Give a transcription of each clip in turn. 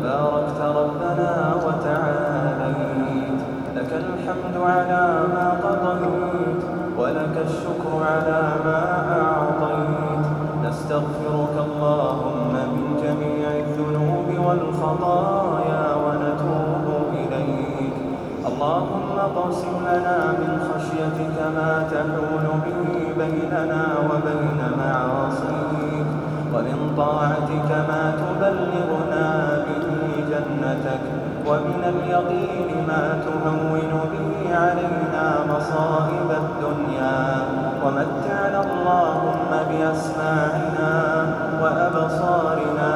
تباركت ربنا وتعاليت. لك الحمد على ما قضيت ولك الشكر على ما أعطيت. نستغفرك اللهم من جميع الذنوب والخطايا ونتوب إليك. اللهم قسم لنا من خشيتك ما تحول به بيننا وبين معاصيك ومن طاعتك ما تبلغنا به جنتك ومن اليقين ما تهون به علينا مصائب الدنيا. ومتعنا اللهم بأسماعنا وأبصارنا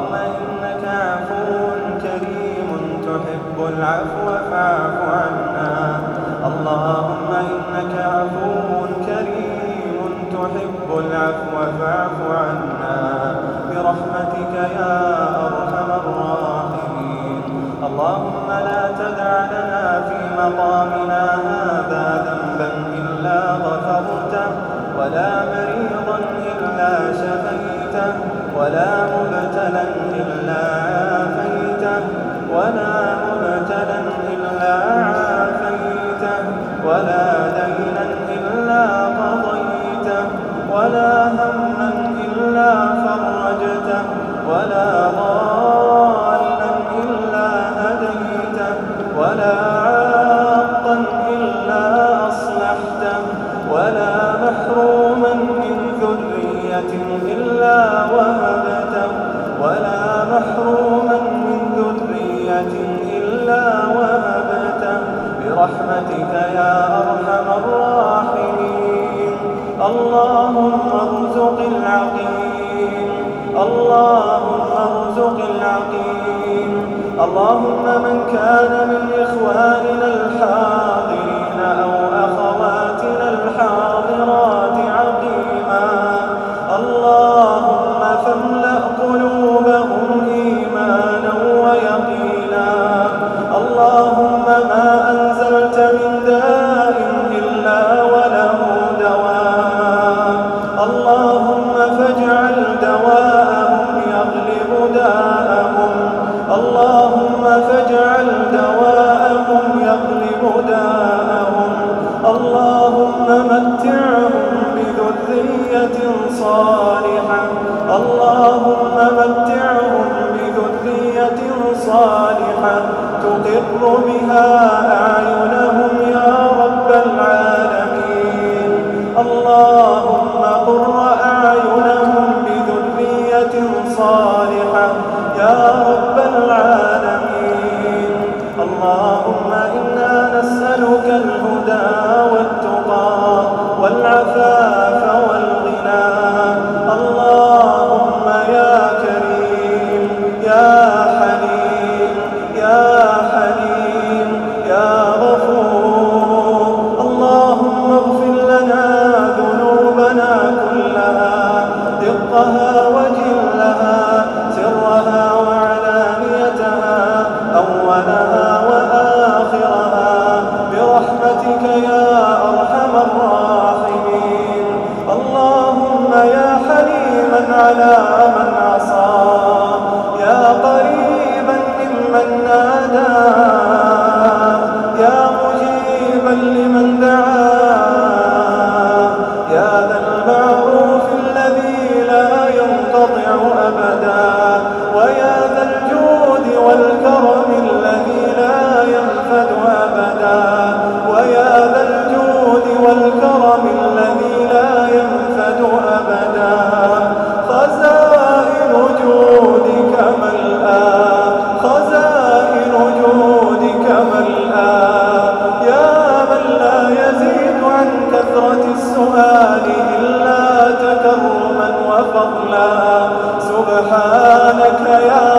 اللهم إنك عفو كريم تحب العفو فاعف عنا. اللهم إنك عفو كريم تحب العفو فاعف عنا. برحمتك يا أرحم الراحمين. اللهم لا تدع لنا في مقامنا هذا ذنبا إلا غفرته ولا مريضا إلا شفيته. ولا مبتلا إلا عافيته. ولا مبتلا إلا عافيته. ولا دينا إلا قضيته. ولا هما إلا فرجته. ولا ضالا اللهم من كان من إخواننا الحاضرين أو أخواتنا الحاضرات عقيما. اللهم فاملأ قلوبهم إيمانا ويقينا. اللهم اللهم الله سبحانك يا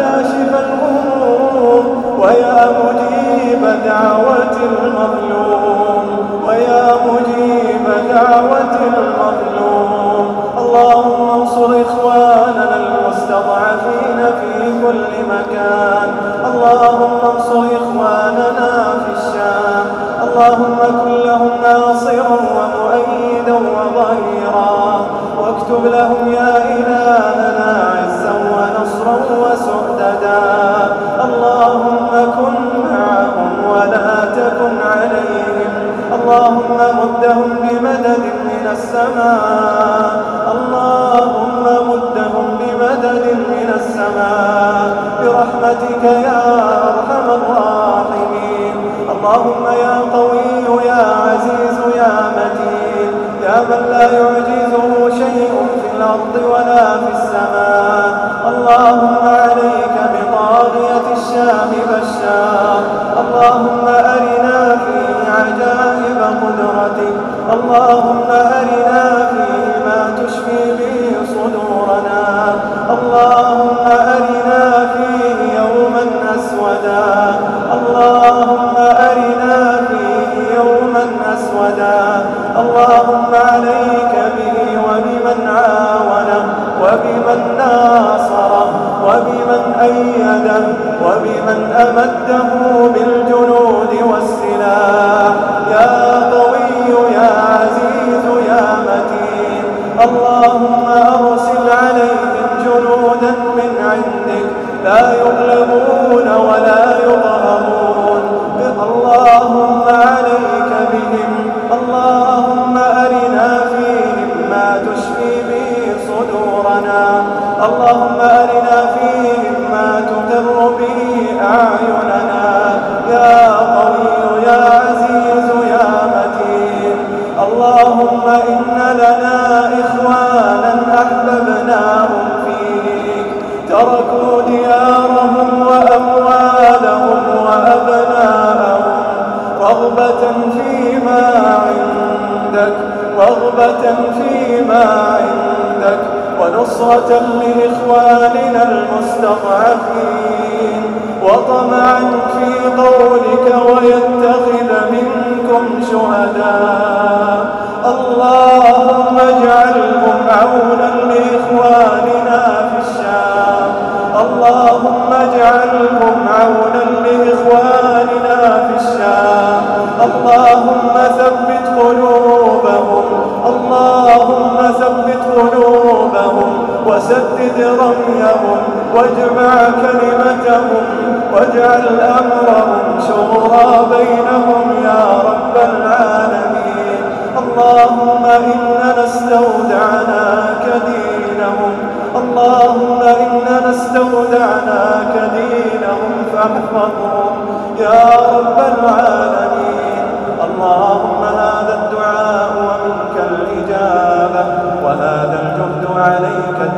كاشف الهموم ويا مجيب دعوة المظلوم. ويا مجيب دعوة المظلوم. اللهم انصر إخواننا المستضعفين في كل مكان. اللهم انصر إخواننا في الشام. اللهم كن لهم ناصرا ومؤيدا وظهيرا. واكتب لهم مدهم بمدد من السماء. اللهم مدهم بمدد من السماء. برحمتك يا أرحم الراحمين. اللهم يا قوي يا عزيز يا متين. يا من لا يعجزه شيء في الأرض ولا في السماء. فيما عندك ونصرة لإخواننا المستضعفين. وطمعا في قولك ويتخذ منكم شهداء. واجعل أمرهم شغرا بينهم يا رب العالمين. اللهم إنا نستودعناك دينهم. اللهم إنا نستودعناك دينهم فاحفظهم يا رب العالمين. اللهم هذا الدعاء ومنك الإجابة وهذا الجهد عليك